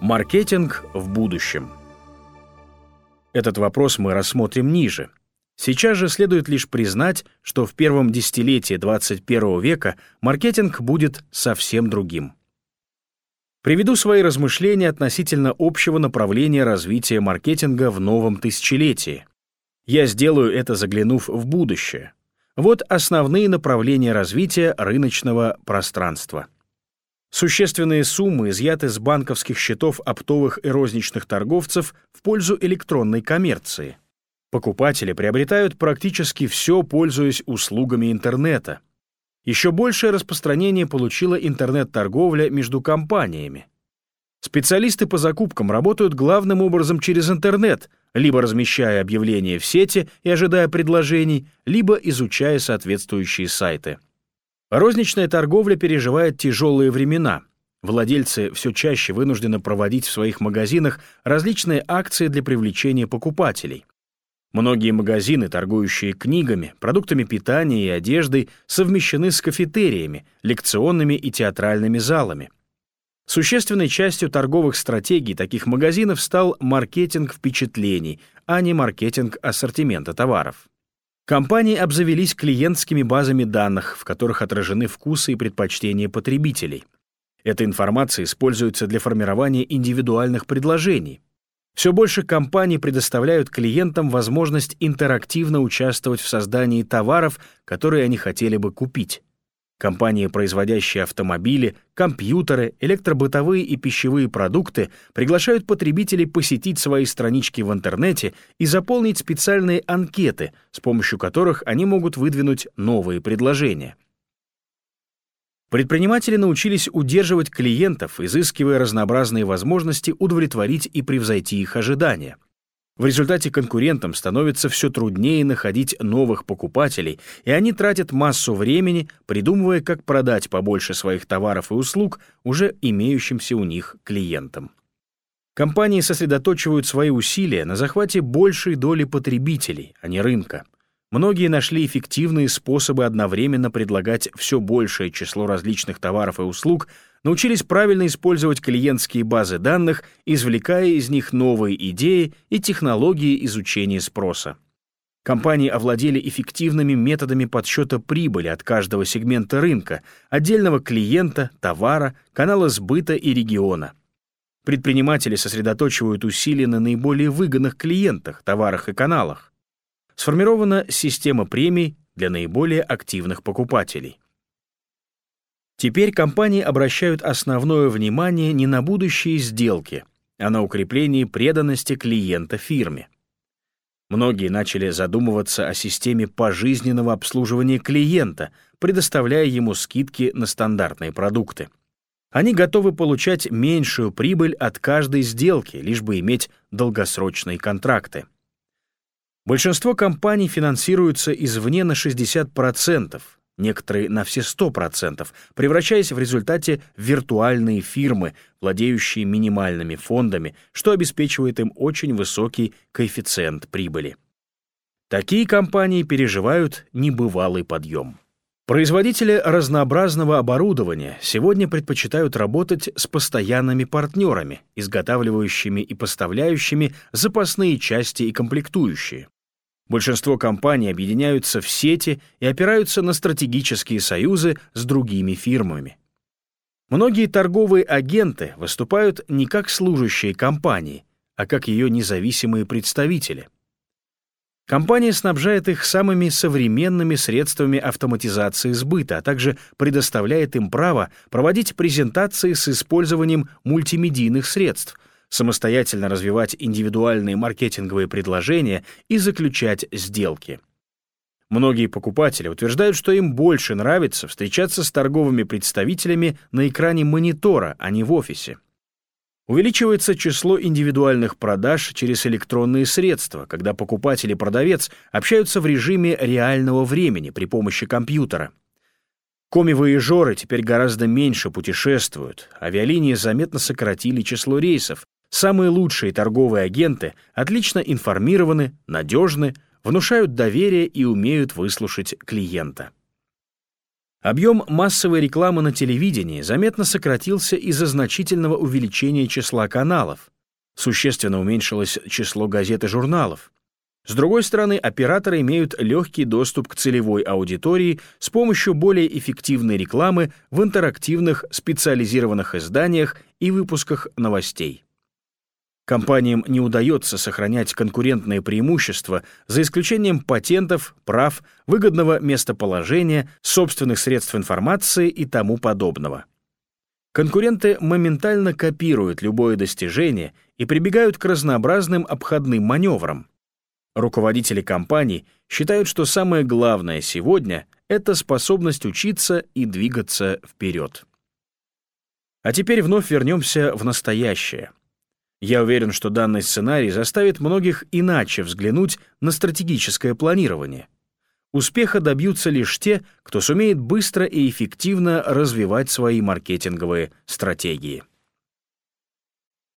Маркетинг в будущем. Этот вопрос мы рассмотрим ниже. Сейчас же следует лишь признать, что в первом десятилетии 21 века маркетинг будет совсем другим. Приведу свои размышления относительно общего направления развития маркетинга в новом тысячелетии. Я сделаю это, заглянув в будущее. Вот основные направления развития рыночного пространства. Существенные суммы изъяты с банковских счетов оптовых и розничных торговцев в пользу электронной коммерции. Покупатели приобретают практически все, пользуясь услугами интернета. Еще большее распространение получила интернет-торговля между компаниями. Специалисты по закупкам работают главным образом через интернет, либо размещая объявления в сети и ожидая предложений, либо изучая соответствующие сайты. Розничная торговля переживает тяжелые времена. Владельцы все чаще вынуждены проводить в своих магазинах различные акции для привлечения покупателей. Многие магазины, торгующие книгами, продуктами питания и одеждой, совмещены с кафетериями, лекционными и театральными залами. Существенной частью торговых стратегий таких магазинов стал маркетинг впечатлений, а не маркетинг ассортимента товаров. Компании обзавелись клиентскими базами данных, в которых отражены вкусы и предпочтения потребителей. Эта информация используется для формирования индивидуальных предложений. Все больше компаний предоставляют клиентам возможность интерактивно участвовать в создании товаров, которые они хотели бы купить. Компании, производящие автомобили, компьютеры, электробытовые и пищевые продукты, приглашают потребителей посетить свои странички в интернете и заполнить специальные анкеты, с помощью которых они могут выдвинуть новые предложения. Предприниматели научились удерживать клиентов, изыскивая разнообразные возможности удовлетворить и превзойти их ожидания — в результате конкурентам становится все труднее находить новых покупателей, и они тратят массу времени, придумывая, как продать побольше своих товаров и услуг уже имеющимся у них клиентам. Компании сосредоточивают свои усилия на захвате большей доли потребителей, а не рынка. Многие нашли эффективные способы одновременно предлагать все большее число различных товаров и услуг научились правильно использовать клиентские базы данных, извлекая из них новые идеи и технологии изучения спроса. Компании овладели эффективными методами подсчета прибыли от каждого сегмента рынка, отдельного клиента, товара, канала сбыта и региона. Предприниматели сосредоточивают усилия на наиболее выгодных клиентах, товарах и каналах. Сформирована система премий для наиболее активных покупателей. Теперь компании обращают основное внимание не на будущие сделки, а на укрепление преданности клиента фирме. Многие начали задумываться о системе пожизненного обслуживания клиента, предоставляя ему скидки на стандартные продукты. Они готовы получать меньшую прибыль от каждой сделки, лишь бы иметь долгосрочные контракты. Большинство компаний финансируются извне на 60%, некоторые на все 100%, превращаясь в результате в виртуальные фирмы, владеющие минимальными фондами, что обеспечивает им очень высокий коэффициент прибыли. Такие компании переживают небывалый подъем. Производители разнообразного оборудования сегодня предпочитают работать с постоянными партнерами, изготавливающими и поставляющими запасные части и комплектующие. Большинство компаний объединяются в сети и опираются на стратегические союзы с другими фирмами. Многие торговые агенты выступают не как служащие компании, а как ее независимые представители. Компания снабжает их самыми современными средствами автоматизации сбыта, а также предоставляет им право проводить презентации с использованием мультимедийных средств, самостоятельно развивать индивидуальные маркетинговые предложения и заключать сделки. Многие покупатели утверждают, что им больше нравится встречаться с торговыми представителями на экране монитора, а не в офисе. Увеличивается число индивидуальных продаж через электронные средства, когда покупатель и продавец общаются в режиме реального времени при помощи компьютера. Коми-воежоры теперь гораздо меньше путешествуют, авиалинии заметно сократили число рейсов, Самые лучшие торговые агенты отлично информированы, надежны, внушают доверие и умеют выслушать клиента. Объем массовой рекламы на телевидении заметно сократился из-за значительного увеличения числа каналов. Существенно уменьшилось число газет и журналов. С другой стороны, операторы имеют легкий доступ к целевой аудитории с помощью более эффективной рекламы в интерактивных специализированных изданиях и выпусках новостей. Компаниям не удается сохранять конкурентные преимущества за исключением патентов, прав, выгодного местоположения, собственных средств информации и тому подобного. Конкуренты моментально копируют любое достижение и прибегают к разнообразным обходным маневрам. Руководители компаний считают, что самое главное сегодня — это способность учиться и двигаться вперед. А теперь вновь вернемся в настоящее. Я уверен, что данный сценарий заставит многих иначе взглянуть на стратегическое планирование. Успеха добьются лишь те, кто сумеет быстро и эффективно развивать свои маркетинговые стратегии.